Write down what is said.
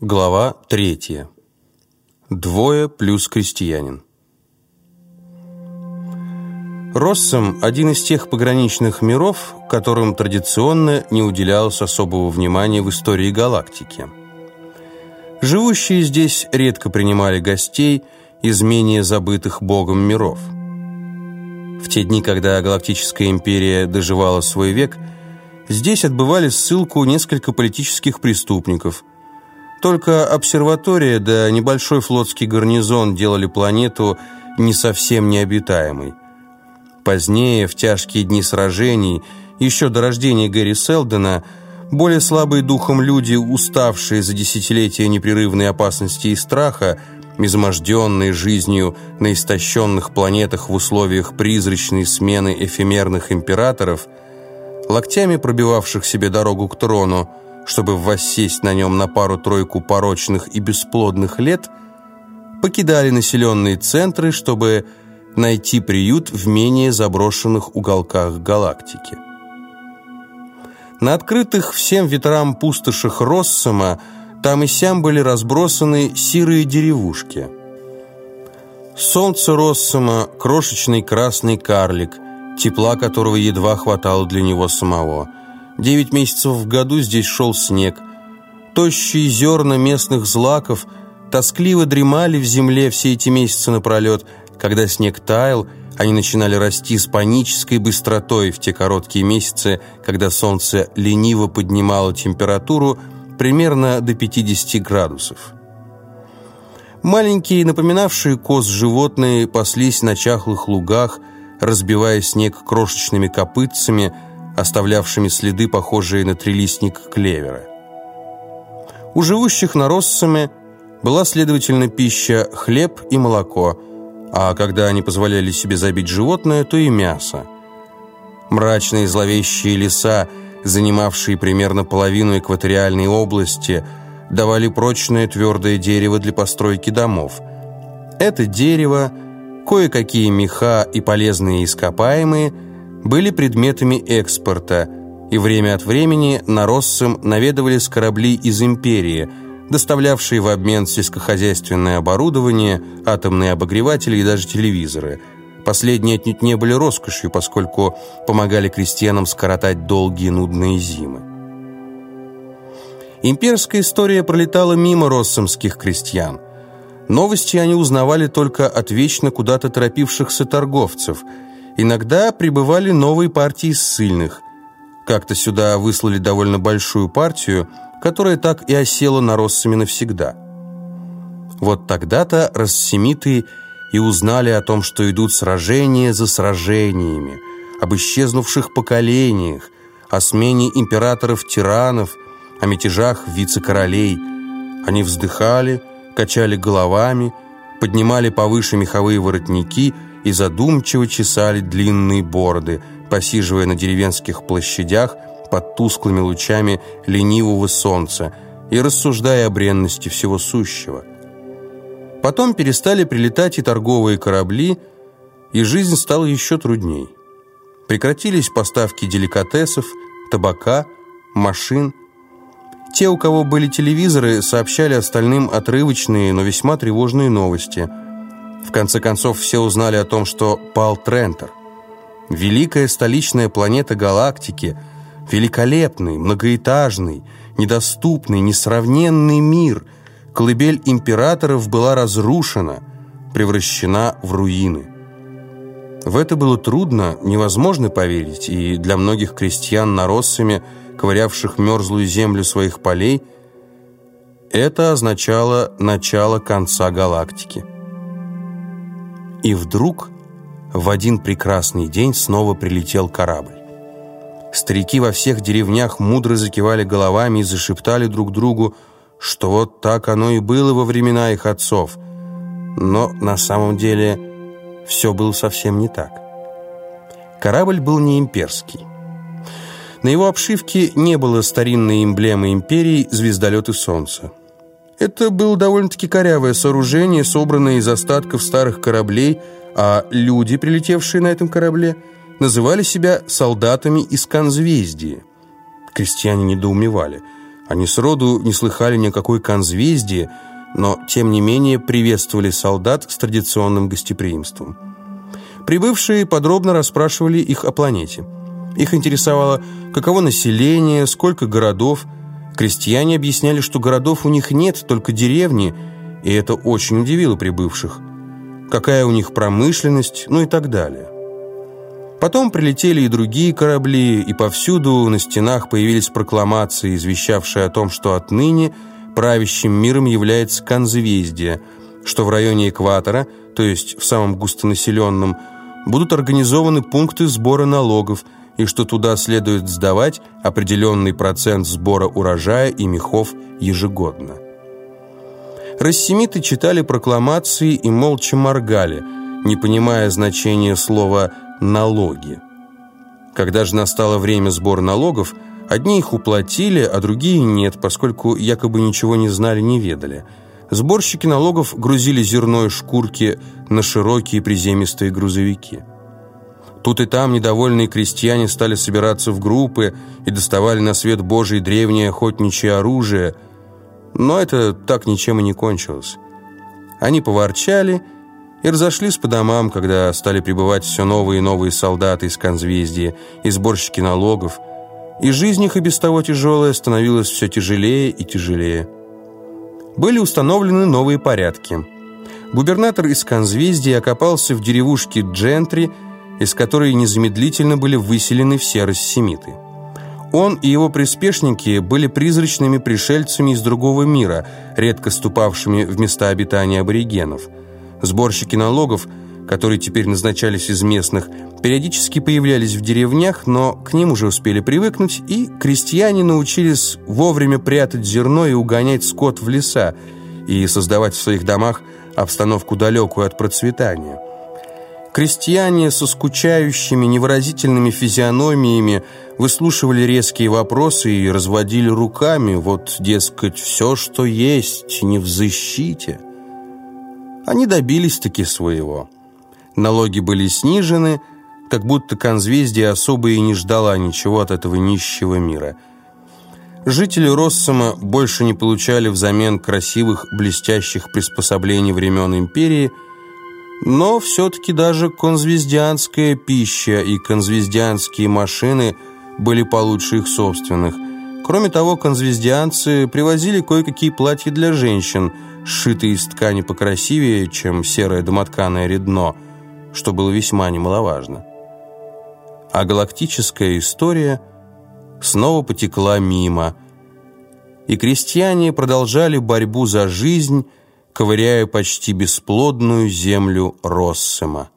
Глава третья. Двое плюс крестьянин. Россом – один из тех пограничных миров, которым традиционно не уделялось особого внимания в истории галактики. Живущие здесь редко принимали гостей из менее забытых богом миров. В те дни, когда Галактическая империя доживала свой век, здесь отбывали ссылку несколько политических преступников. Только обсерватория да небольшой флотский гарнизон делали планету не совсем необитаемой. Позднее, в тяжкие дни сражений, еще до рождения Гэри Селдена, более слабые духом люди, уставшие за десятилетия непрерывной опасности и страха, изможденные жизнью на истощенных планетах в условиях призрачной смены эфемерных императоров, локтями пробивавших себе дорогу к трону, чтобы воссесть на нем на пару-тройку порочных и бесплодных лет, покидали населенные центры, чтобы найти приют в менее заброшенных уголках галактики. На открытых всем ветрам пустошах Россома там и сям были разбросаны сирые деревушки. Солнце Россома, крошечный красный карлик, тепла которого едва хватало для него самого. Девять месяцев в году здесь шел снег. Тощие зерна местных злаков тоскливо дремали в земле все эти месяцы напролет, когда снег таял, они начинали расти с панической быстротой в те короткие месяцы, когда солнце лениво поднимало температуру примерно до 50 градусов. Маленькие, напоминавшие коз животные, паслись на чахлых лугах, разбивая снег крошечными копытцами, оставлявшими следы, похожие на трилистник клевера. У живущих на Россами была, следовательно, пища хлеб и молоко – а когда они позволяли себе забить животное, то и мясо. Мрачные зловещие леса, занимавшие примерно половину экваториальной области, давали прочное твердое дерево для постройки домов. Это дерево, кое-какие меха и полезные ископаемые были предметами экспорта, и время от времени на Россом наведывались корабли из империи – доставлявшие в обмен сельскохозяйственное оборудование, атомные обогреватели и даже телевизоры. Последние отнюдь не были роскошью, поскольку помогали крестьянам скоротать долгие нудные зимы. Имперская история пролетала мимо россомских крестьян. Новости они узнавали только от вечно куда-то торопившихся торговцев. Иногда прибывали новые партии ссыльных. Как-то сюда выслали довольно большую партию – которая так и осела на Россами навсегда. Вот тогда-то рассемиты и узнали о том, что идут сражения за сражениями, об исчезнувших поколениях, о смене императоров-тиранов, о мятежах вице-королей. Они вздыхали, качали головами, поднимали повыше меховые воротники и задумчиво чесали длинные бороды, посиживая на деревенских площадях – под тусклыми лучами ленивого солнца и рассуждая о бренности всего сущего. Потом перестали прилетать и торговые корабли, и жизнь стала еще трудней. Прекратились поставки деликатесов, табака, машин. Те, у кого были телевизоры, сообщали остальным отрывочные, но весьма тревожные новости. В конце концов, все узнали о том, что пал Трентер. Великая столичная планета галактики – Великолепный, многоэтажный, недоступный, несравненный мир, колыбель императоров была разрушена, превращена в руины. В это было трудно, невозможно поверить, и для многих крестьян на Россами, ковырявших мерзлую землю своих полей, это означало начало конца галактики. И вдруг в один прекрасный день снова прилетел корабль. Старики во всех деревнях мудро закивали головами и зашептали друг другу, что вот так оно и было во времена их отцов. Но на самом деле все было совсем не так. Корабль был не имперский. На его обшивке не было старинной эмблемы империи звездолеты солнца. Это было довольно-таки корявое сооружение, собранное из остатков старых кораблей, а люди, прилетевшие на этом корабле – называли себя солдатами из конзвездия. Крестьяне недоумевали. Они сроду не слыхали никакой конзвездии, но, тем не менее, приветствовали солдат с традиционным гостеприимством. Прибывшие подробно расспрашивали их о планете. Их интересовало, каково население, сколько городов. Крестьяне объясняли, что городов у них нет, только деревни, и это очень удивило прибывших. Какая у них промышленность, ну и так далее. Потом прилетели и другие корабли, и повсюду на стенах появились прокламации, извещавшие о том, что отныне правящим миром является конзвездие, что в районе экватора, то есть в самом густонаселенном, будут организованы пункты сбора налогов, и что туда следует сдавать определенный процент сбора урожая и мехов ежегодно. Рассемиты читали прокламации и молча моргали, не понимая значения слова «налоги». Когда же настало время сбора налогов, одни их уплатили, а другие нет, поскольку якобы ничего не знали, не ведали. Сборщики налогов грузили зерно и шкурки на широкие приземистые грузовики. Тут и там недовольные крестьяне стали собираться в группы и доставали на свет Божий древнее охотничье оружие. Но это так ничем и не кончилось. Они поворчали и разошлись по домам, когда стали прибывать все новые и новые солдаты из конзвездия и сборщики налогов, и жизнь их и без того тяжелая становилась все тяжелее и тяжелее. Были установлены новые порядки. Губернатор из конзвездия окопался в деревушке Джентри – из которой незамедлительно были выселены все рассемиты. Он и его приспешники были призрачными пришельцами из другого мира, редко ступавшими в места обитания аборигенов. Сборщики налогов, которые теперь назначались из местных, периодически появлялись в деревнях, но к ним уже успели привыкнуть, и крестьяне научились вовремя прятать зерно и угонять скот в леса, и создавать в своих домах обстановку далекую от процветания. Крестьяне со скучающими, невыразительными физиономиями выслушивали резкие вопросы и разводили руками, вот, дескать, все, что есть, не взыщите. Они добились-таки своего. Налоги были снижены, как будто конзвездие особо и не ждала ничего от этого нищего мира. Жители Россома больше не получали взамен красивых, блестящих приспособлений времен империи – но все-таки даже конзвездианская пища и конзвездианские машины были получше их собственных. Кроме того, конзвездианцы привозили кое-какие платья для женщин, сшитые из ткани покрасивее, чем серое домотканое редно, что было весьма немаловажно. А галактическая история снова потекла мимо, и крестьяне продолжали борьбу за жизнь, ковыряя почти бесплодную землю Россема.